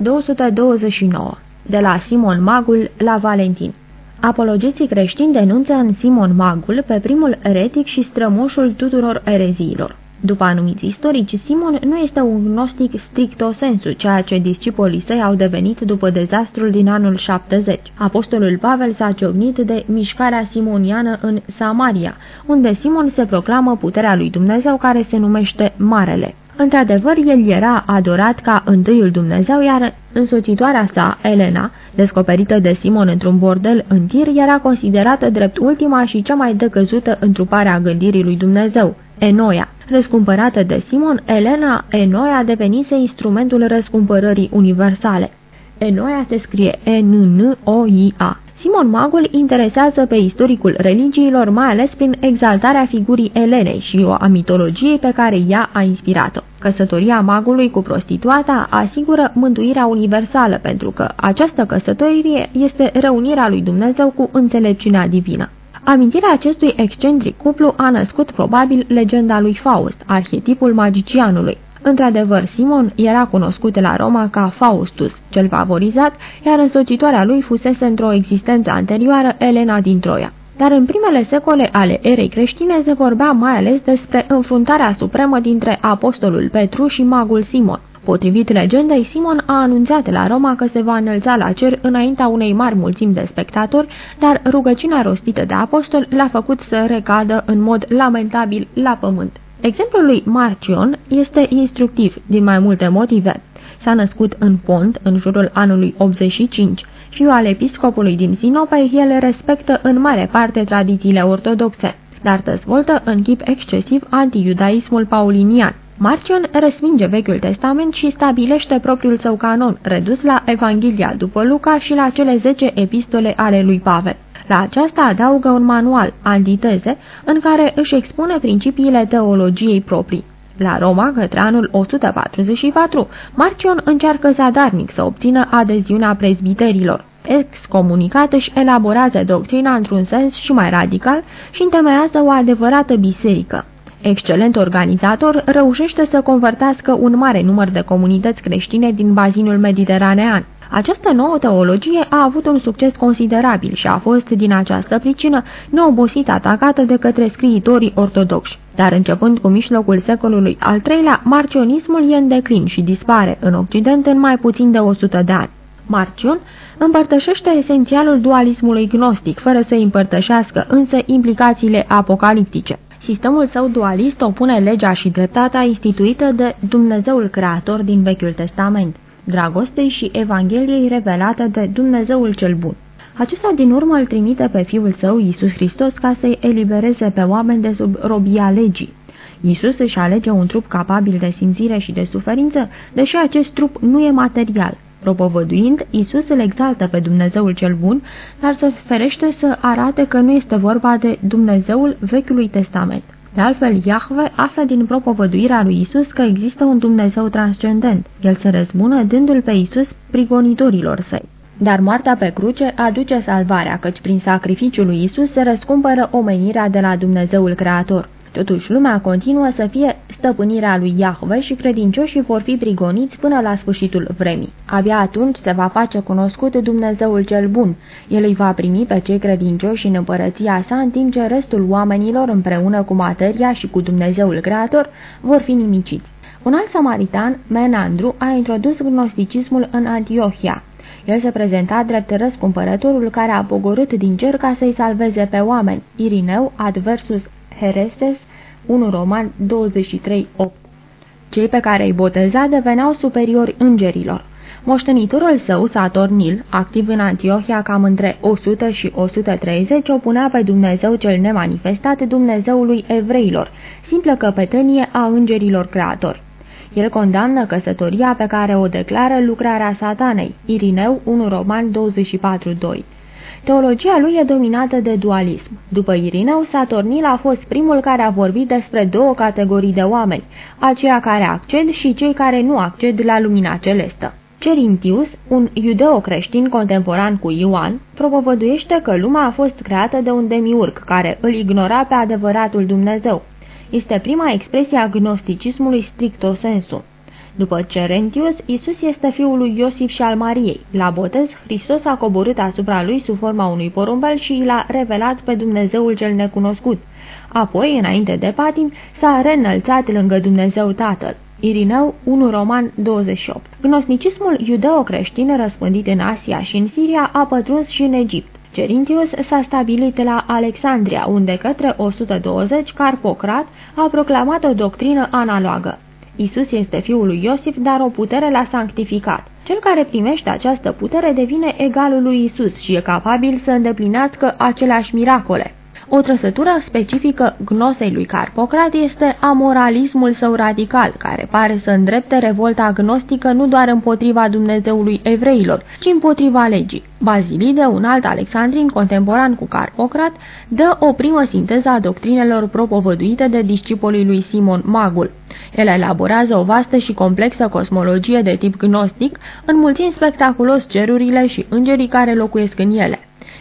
229. De la Simon Magul la Valentin Apologeții creștini denunță în Simon Magul pe primul eretic și strămoșul tuturor ereziilor. După anumiți istorici, Simon nu este un gnostic stricto sensu, ceea ce discipolii săi au devenit după dezastrul din anul 70. Apostolul Pavel s-a ciognit de mișcarea simoniană în Samaria, unde Simon se proclamă puterea lui Dumnezeu care se numește Marele. Într-adevăr, el era adorat ca întâiul Dumnezeu, iar însoțitoarea sa, Elena, descoperită de Simon într-un bordel în tir, era considerată drept ultima și cea mai decăzută întrupare a gândirii lui Dumnezeu, Enoia. Răscumpărată de Simon, Elena Enoia devenise instrumentul răscumpărării universale. Enoia se scrie E-N-N-O-I-A. Simon Magul interesează pe istoricul religiilor, mai ales prin exaltarea figurii Elenei și o a mitologiei pe care ea a inspirat-o. Căsătoria magului cu prostituata asigură mântuirea universală pentru că această căsătorie este reunirea lui Dumnezeu cu înțelepciunea divină. Amintirea acestui excentric cuplu a născut probabil legenda lui Faust, arhetipul magicianului. Într-adevăr, Simon era cunoscut la Roma ca Faustus, cel favorizat, iar însoțitoarea lui fusese într-o existență anterioară Elena din Troia. Dar în primele secole ale erei creștine se vorbea mai ales despre înfruntarea supremă dintre apostolul Petru și magul Simon. Potrivit legendei, Simon a anunțat la Roma că se va înălța la cer înaintea unei mari mulțimi de spectatori, dar rugăciunea rostită de apostol l-a făcut să recadă în mod lamentabil la pământ. Exemplul lui Marcion este instructiv din mai multe motive. S-a născut în Pont în jurul anului 85. Fiul al episcopului din Sinope, el respectă în mare parte tradițiile ortodoxe, dar dezvoltă în chip excesiv antijudaismul paulinian. Marcion respinge Vechiul Testament și stabilește propriul său canon, redus la Evanghelia după Luca și la cele 10 epistole ale lui Pavel. La aceasta adaugă un manual, antiteze, în care își expune principiile teologiei proprii. La Roma, către anul 144, Marcion încearcă zadarnic să obțină adeziunea prezbiterilor. Excomunicat își elaborează doctrina într-un sens și mai radical și întemeiază o adevărată biserică. Excelent organizator, reușește să convertească un mare număr de comunități creștine din bazinul mediteranean. Această nouă teologie a avut un succes considerabil și a fost din această pricină neobosit atacată de către scriitorii ortodoxi. Dar începând cu mijlocul secolului al III-lea, marcionismul e în declin și dispare în Occident în mai puțin de 100 de ani. Marcion împărtășește esențialul dualismului gnostic, fără să împărtășească însă implicațiile apocaliptice. Sistemul său dualist opune legea și dreptatea instituită de Dumnezeul Creator din Vechiul Testament dragostei și Evangheliei revelate de Dumnezeul cel Bun. Acesta din urmă îl trimite pe Fiul Său, Iisus Hristos, ca să-i elibereze pe oameni de sub robia legii. Iisus își alege un trup capabil de simțire și de suferință, deși acest trup nu e material. Propovăduind, Iisus îl exaltă pe Dumnezeul cel Bun, dar se ferește să arate că nu este vorba de Dumnezeul Vechiului Testament. De altfel, Iahve află din propovăduirea lui Isus că există un Dumnezeu transcendent. El se răzbună dându-l pe Isus prigonitorilor săi. Dar moartea pe cruce aduce salvarea, căci prin sacrificiul lui Isus se răscumpără omenirea de la Dumnezeul Creator. Totuși, lumea continuă să fie stăpânirea lui Iahve și credincioșii vor fi prigoniți până la sfârșitul vremii. Abia atunci se va face cunoscut Dumnezeul cel bun. El îi va primi pe cei credincioși în împărăția sa, în timp ce restul oamenilor, împreună cu materia și cu Dumnezeul Creator, vor fi nimiciți. Un alt samaritan, Menandru, a introdus gnosticismul în Antiohia. El se prezenta drept răscumpărătorul care a pogorât din cer ca să-i salveze pe oameni. Irineu, adversus Hereses, 1 Roman 23.8 Cei pe care îi boteza deveneau superiori îngerilor. Moștenitorul său, Saturnil, activ în Antiohia cam între 100 și 130, opunea pe Dumnezeu cel nemanifestat Dumnezeului evreilor, simplă căpetenie a îngerilor creatori. El condamnă căsătoria pe care o declară lucrarea satanei, Irineu 1 Roman 24.2. Teologia lui e dominată de dualism. După Irineu, Saturnil a fost primul care a vorbit despre două categorii de oameni, aceia care acced și cei care nu acced la lumina celestă. Cerintius, un iudeo-creștin contemporan cu Ioan, propovăduiește că lumea a fost creată de un demiurg care îl ignora pe adevăratul Dumnezeu. Este prima expresie a gnosticismului stricto sensu. După Cerentius, Isus este fiul lui Iosif și al Mariei. La botez, Hristos a coborât asupra lui sub forma unui porumbel și l-a revelat pe Dumnezeul cel necunoscut. Apoi, înainte de patim, s-a reînălțat lângă Dumnezeu Tatăl. Irineu 1 Roman 28 Gnosnicismul iudeo-creștin răspândit în Asia și în Siria a pătruns și în Egipt. Cerintius s-a stabilit la Alexandria, unde către 120 Carpocrat a proclamat o doctrină analogă. Isus este fiul lui Iosif, dar o putere l-a sanctificat. Cel care primește această putere devine egalul lui Isus și e capabil să îndeplinească aceleași miracole. O trăsătură specifică gnosei lui Carpocrat este amoralismul său radical, care pare să îndrepte revolta gnostică nu doar împotriva Dumnezeului evreilor, ci împotriva legii. Bazilide, un alt alexandrin contemporan cu Carpocrat, dă o primă sinteză a doctrinelor propovăduite de discipolii lui Simon Magul. El elaborează o vastă și complexă cosmologie de tip gnostic, înmulțind spectaculos cerurile și îngerii care locuiesc în ele.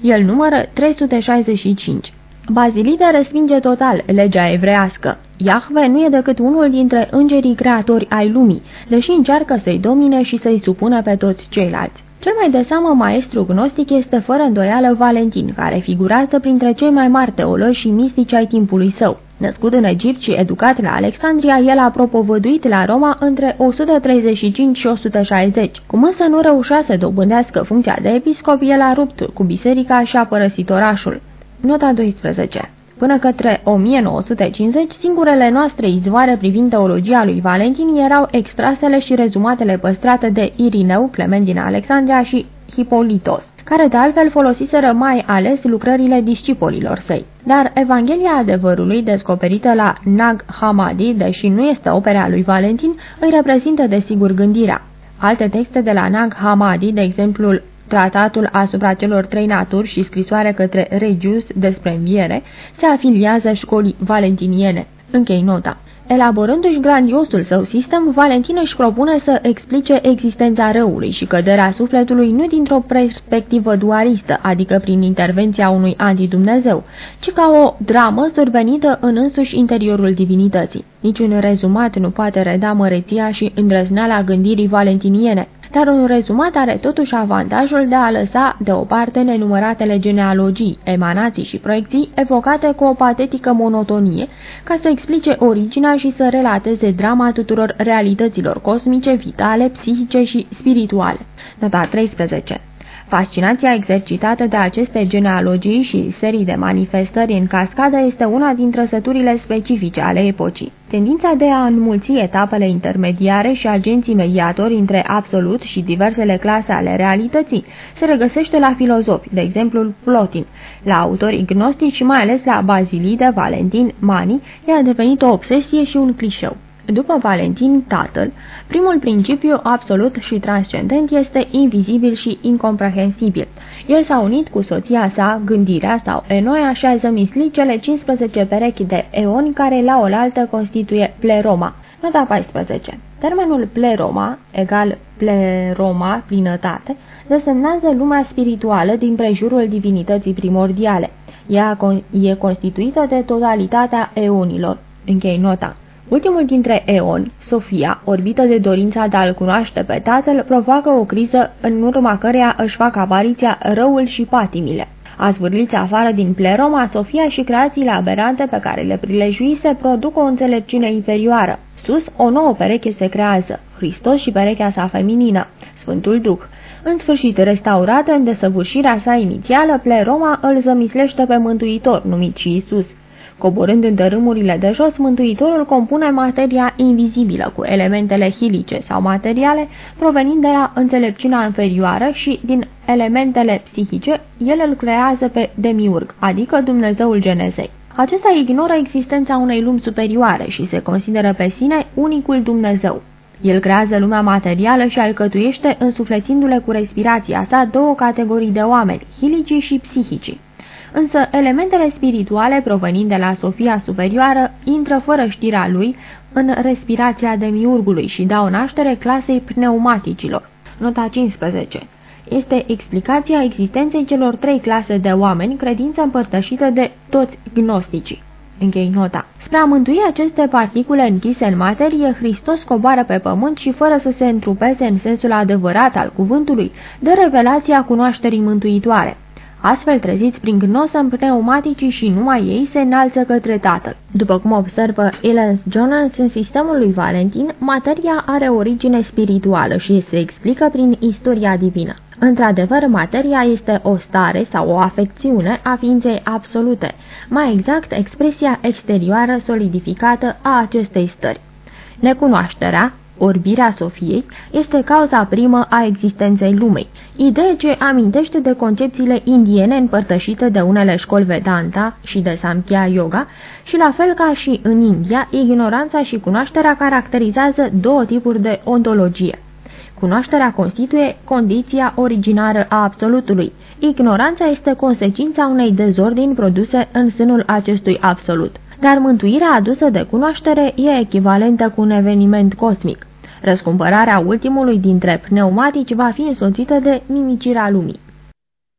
El numără 365. Bazilide respinge total legea evrească. Iahve nu e decât unul dintre îngerii creatori ai lumii, deși încearcă să-i domine și să-i supună pe toți ceilalți. Cel mai de seamă maestru gnostic este fără îndoială Valentin, care figurează printre cei mai mari teologi și mistici ai timpului său. Născut în Egipt și educat la Alexandria, el a propovăduit la Roma între 135 și 160. Cum însă nu reușea să dobândească funcția de episcop, el a rupt cu biserica și a părăsit orașul. Nota 12 Până către 1950, singurele noastre izvoare privind teologia lui Valentin erau extrasele și rezumatele păstrate de Irineu, Clement din Alexandria și Hipolitos, care de altfel folosiseră mai ales lucrările discipolilor săi. Dar Evanghelia adevărului, descoperită la Nag Hammadi, deși nu este opera lui Valentin, îi reprezintă desigur gândirea. Alte texte de la Nag Hammadi, de exemplu Tratatul asupra celor trei naturi și scrisoarea către Regius despre înviere se afiliază școlii valentiniene. Închei nota. Elaborându-și grandiosul său sistem, Valentin își propune să explice existența răului și căderea sufletului nu dintr-o perspectivă dualistă, adică prin intervenția unui antidumnezeu, ci ca o dramă survenită în însuși interiorul divinității. Niciun rezumat nu poate reda măreția și îndrăzneala gândirii valentiniene dar un rezumat are totuși avantajul de a lăsa deoparte nenumăratele genealogii, emanații și proiecții evocate cu o patetică monotonie, ca să explice originea și să relateze drama tuturor realităților cosmice, vitale, psihice și spirituale. Nota 13 Fascinația exercitată de aceste genealogii și serii de manifestări în cascadă este una din trăsăturile specifice ale epocii. Tendința de a înmulți etapele intermediare și agenții mediatori între absolut și diversele clase ale realității se regăsește la filozofi, de exemplu Plotin, la autorii gnostici și mai ales la Bazilide, Valentin, Mani, ea a devenit o obsesie și un clișeu. După Valentin, tatăl, primul principiu absolut și transcendent este invizibil și incomprehensibil. El s-a unit cu soția sa, gândirea sau enoia și a zămislit cele 15 perechi de eoni care la oaltă constituie pleroma. Nota 14. Termenul pleroma, egal pleroma, plinătate, desemnează lumea spirituală din prejurul divinității primordiale. Ea e constituită de totalitatea eonilor. Închei nota. Ultimul dintre eoni, Sofia, orbită de dorința de a-l cunoaște pe tatăl, provoacă o criză în urma căreia își fac apariția răul și patimile. A zvârliți afară din pleroma, Sofia și creațiile aberante pe care le prilejuise produc o înțelepciune inferioară. Sus, o nouă pereche se creează, Hristos și perechea sa feminină, Sfântul Duh. În sfârșit, restaurată în desăvârșirea sa inițială, pleroma îl zămislește pe Mântuitor, numit și Isus. Coborând în dărâmurile de jos, Mântuitorul compune materia invizibilă cu elementele hilice sau materiale provenind de la înțelepciunea inferioară și din elementele psihice, el îl creează pe Demiurg, adică Dumnezeul Genezei. Acesta ignoră existența unei lumi superioare și se consideră pe sine unicul Dumnezeu. El creează lumea materială și alcătuiește însuflețindu-le cu respirația sa două categorii de oameni, hilicii și psihicii însă elementele spirituale provenind de la Sofia superioară intră fără știrea lui în respirația demiurgului și dau naștere clasei pneumaticilor. Nota 15 este explicația existenței celor trei clase de oameni, credință împărtășită de toți gnosticii. Închei nota. Spre a mântui aceste particule închise în materie, Hristos coboară pe pământ și fără să se întrupeze în sensul adevărat al cuvântului, de revelația cunoașterii mântuitoare. Astfel treziți prin gnosă pneumaticii și numai ei se înalță către Tatăl. După cum observă Elens Jonas în sistemul lui Valentin, materia are origine spirituală și se explică prin istoria divină. Într-adevăr, materia este o stare sau o afecțiune a ființei absolute, mai exact expresia exterioară solidificată a acestei stări. Necunoașterea, orbirea Sofiei, este cauza primă a existenței lumei, idee ce amintește de concepțiile indiene împărtășite de unele școli Vedanta și de Samkhya Yoga și la fel ca și în India, ignoranța și cunoașterea caracterizează două tipuri de ontologie. Cunoașterea constituie condiția originară a absolutului. Ignoranța este consecința unei dezordini produse în sânul acestui absolut. Dar mântuirea adusă de cunoaștere e echivalentă cu un eveniment cosmic. Răscumpărarea ultimului dintre pneumatici va fi însoțită de nimicirea lumii.